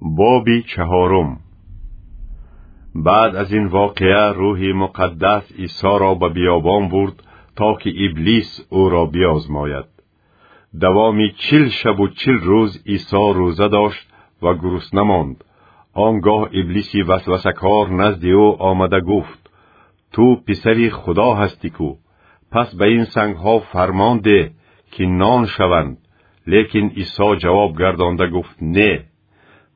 боби чаҳорум. Баъд аз ин воқеа рӯҳи муқаддас исоро ба биёбон бурд то ки иблис ӯро биозмояд давоми чил шабу чил рӯз исо рӯза дошт ва гурусна монд он гоҳ иблиси васвасакор назди ӯ омада гуфт. Ту писари худо ҳастӣ кӯ пас ба ин сангҳо фармон деҳ ки нон шаванд! Лекин исо ҷавоб гардонда гуфт не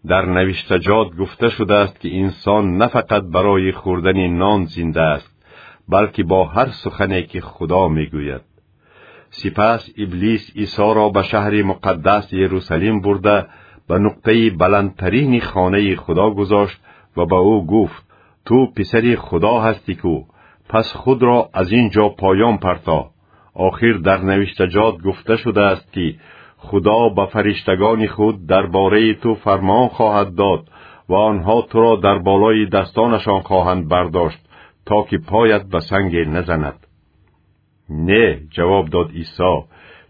дар навиштаҷот гуфта шудааст ки инсон на фақат барои хӯрдани нон зинда аст балки бо ҳар сухане ки худо мегӯяд. Сипас иблис исоро ба шаҳри муқаддас ерусалим бурда ба нуқтаи баландтарини хонаи худо гузошт ва ба ӯ гуфт ту писари худо ҳастӣ кӯ пас худро аз ин ҷо поён парто. Охир дар навиштаҷот гуфта шудааст ки худо ба фариштагони худ дар бораи ту фармон хоҳад дод ва онҳо туро дар болои дастонашон хоҳанд бардошт то ки поят ба санге назанад. Не ҷавоб дод исо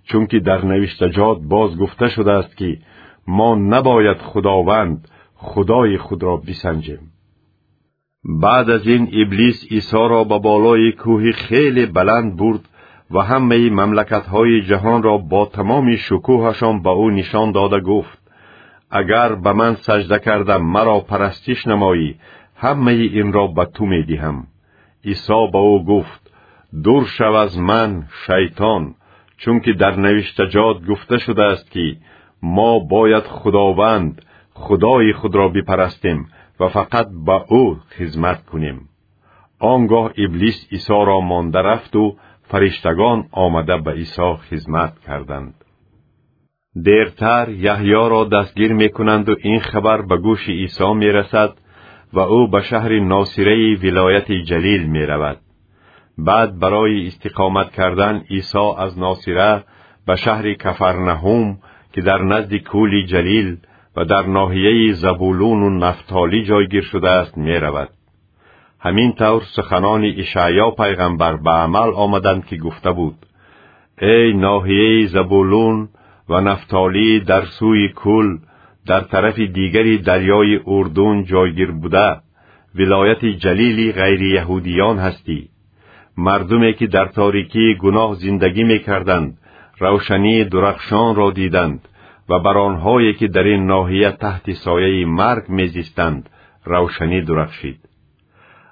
чунки дар навиштаҷот боз гуфта шудааст ки мо набояд худованд худои худро бисанҷем баъд аз ин иблис исоро ба болои кӯҳи хеле баланд бурд ва ҳамаи мамлакатҳои ҷаҳонро бо тамоми шукӯҳашон ба ӯ нишон дода гуфт агар ба ман сажда карда маро парастиш намоӣ ҳамаи инро ба ту медиҳам исо ба ӯ гуфт дур шав аз ман шайтон чунки дар навиштаҷот гуфта шудааст ки мо бояд худованд худои худро бипарастем ва фақат ба ӯ хизмат кунем он гоҳ иблис исоро монда рафту фариштагон омада ба исо хизмат карданд дертар яҳьёро дастгир мекунанду ин хабар ба гӯши исо мерасад ва ӯ ба шаҳри носираи вилояти ҷалил меравад баъд барои истиқомат кардан исо аз носира ба шаҳри кафарнаҳум ки дар назди кӯли ҷалил ва дар ноҳияи забулуну нафтолӣ ҷойгир шудааст меравад ҳамин тавр суханони ишаъё пайғамбар ба амал омаданд ки гуфта буд. Эй ноҳияи забулун ва нафтолӣ дар сӯи кӯл дар тарафи дигари дарёи урдун ҷойгир буда. Вилояти ҷалили ғайрияҳудиён ҳастӣ. Мардуме ки дар торикии гуноҳ зиндагӣ мекарданд равшании дурахшонро диданд ва бар онҳое ки дар ин ноҳия таҳти сояи марг мезистанд равшанӣ дурахшид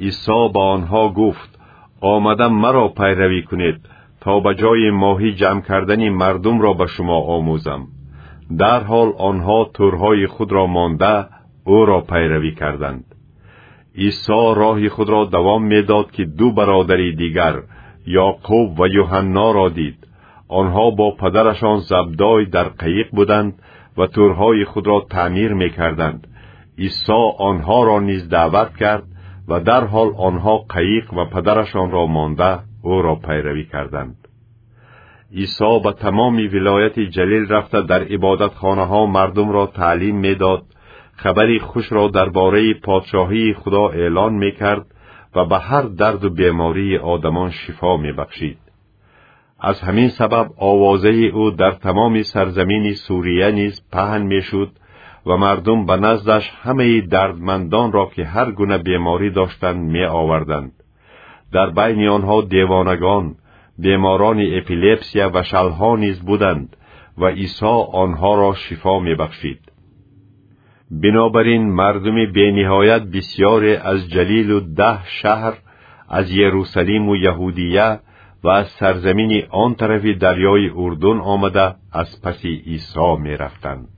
عیسی با آنها گفت آمدم مرا پیروی کنید تا به جای ماهی جمع کردن مردم را به شما آموزم. در حال آنها تورهای خود را مانده او را پیروی کردند. عیسی راه خود را دوام می‌داد که دو برادری دیگر یعقوب و یوحنا را دید. آنها با پدرشان زبدای در قیق بودند و تورهای خود را تعمیر می کردند. عیسی آنها را نیز دعوت کرد бо падарашон забдой дар қаиқ буданд ва турҳои худро таъмир мекарданд исо онҳоро низ даъват кард ва дарҳол онҳо қаиқ ва падарашонро монда ӯро пайравӣ карданд исо ба тамоми вилояти ҷалил рафта дар ибодатхонаҳо мардумро таълим медод хабари хушро дар бораи подшоҳии худо эълон мекард ва ба ҳар дарду бемории одамон шифо мебахшид аз ҳамин сабаб овозаи ӯ дар тамоми сарзамини сурия низ паҳн мешуд ва мардум ба наздаш ҳамаи дардмандонро ки ҳар гуна беморӣ доштанд меоварданд. Дар байни онҳо девонагон беморони эпилепсия ва шалҳо низ буданд ва исо онҳоро шифо мебахшид. Бинобар ин мардуми бениҳоят бисьёре аз ҷалилу даҳ шаҳр аз ерусалиму яҳудия ва аз сарзамини он тарафи дарёи урдун омада аз паси исо мерафтанд